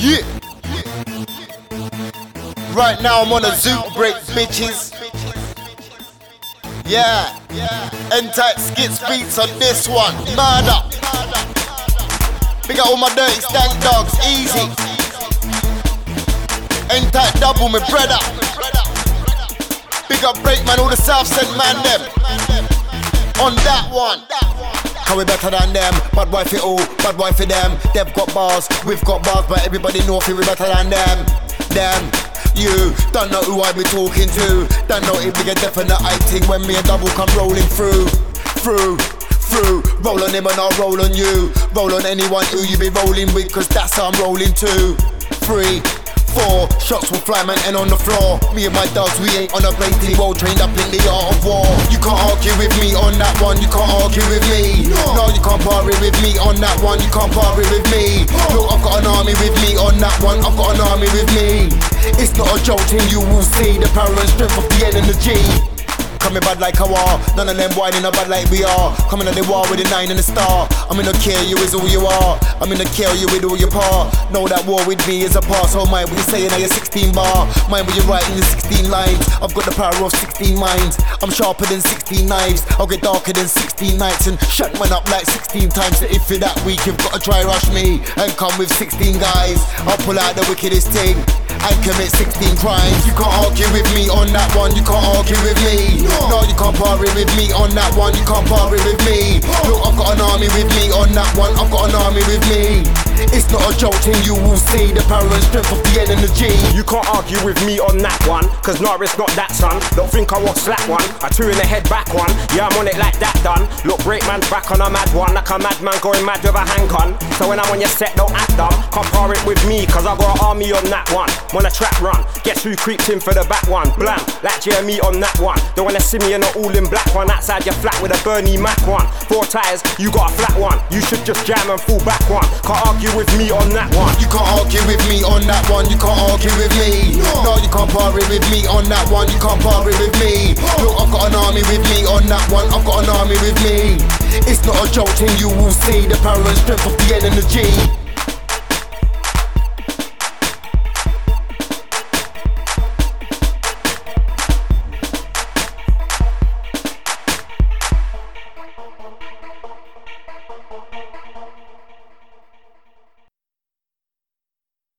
Yeah. Right now I'm on a zoot break, bitches. Yeah. N-type skits beats on this one. Murder. Big up all my dirty stank dogs. Easy. N-type double me brother. Big up break man, all the South Send man them. On that one. How we better than them, bad wife it all, bad wife it them. They've got bars, we've got bars, but everybody know we better than them. Them, you don't know who I be talking to. Don't know if we get definite acting when me and double come rolling through, through. Through, roll on him and I'll roll on you. Roll on anyone who you be rolling with, cause that's how I'm rolling too. Three, Four shots will fly, man, and on the floor. Me and my dogs, we ain't on a blading wall, trained up in the art of war. You can't argue with me on that one, you can't argue with me. No, you can't parry with me on that one, you can't parry with me. Look, I've got an army with me on that one, I've got an army with me. It's not a joke thing, you will see the power and strength of the NG. Coming bad like a war, none of them whining bad like we are. Coming at the war with a nine and a star. I'm in a care, you is who you are. I'm in a care, you with all your part. Know that war with me is a pass. Oh my, what you saying at your 16 bar? Mind what you writing your 16 lines. I've got the power of 16 minds. I'm sharper than 16 knives. I'll get darker than 16 nights and shut one up like 16 times. So if you're that weak, you've got to try rush me and come with 16 guys. I'll pull out the wickedest thing and commit 16 crimes. You can't argue with me on that one, you can't argue with me. No, you can't parry with me on that one, you can't parry with me. Look, I've got an army with me on that one, I've got an army with me. It's not a joke thing, you will see the power and strength of the NG. You can't argue with me on that one, cause nah, it's not that son. Don't think I was slack one, I two in the head back one. Yeah, I'm on it like that done. Look, break man's back on a mad one, like a madman going mad with a handgun. So when I'm on your set, don't act dumb. Can't par it with me, cause I got an army on that one. When a trap run, guess who creeps in for the back one? Blam, like Jeremy on that one. Don't wanna see me in an all in black one, outside your flat with a Bernie Mac one. Four tires, you got a flat one. You should just jam and fall back one. Can't argue with me on that one. You can't argue with me on that one, you can't argue with me. No, you can't parry with me on that one, you can't parry with me. Look, I've got an army with me on that one, I've got an army with me. It's not a joke and you will see the power and strength of the N and the G.